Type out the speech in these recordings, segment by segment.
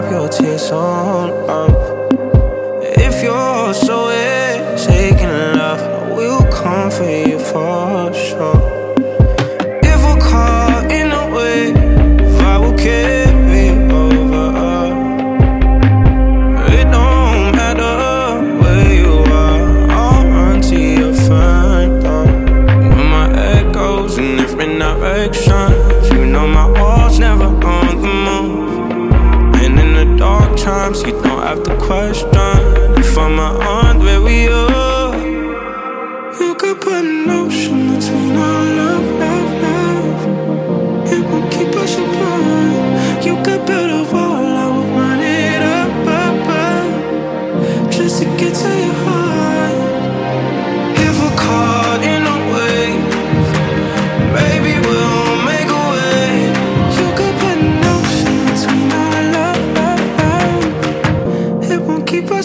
drop your tears on love. If you're so sick in love, I will come for you for sure.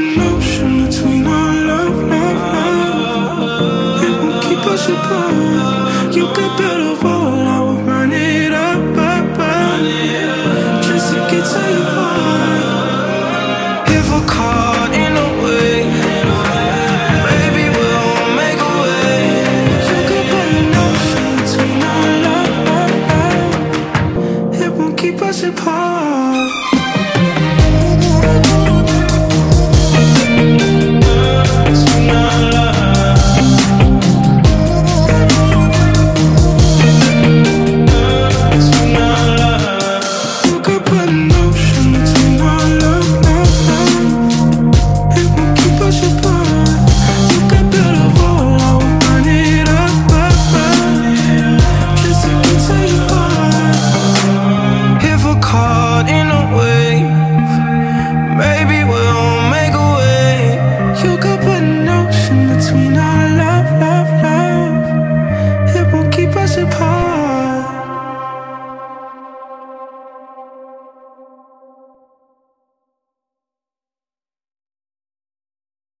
an between our love, love, love. It will keep us apart. You could build.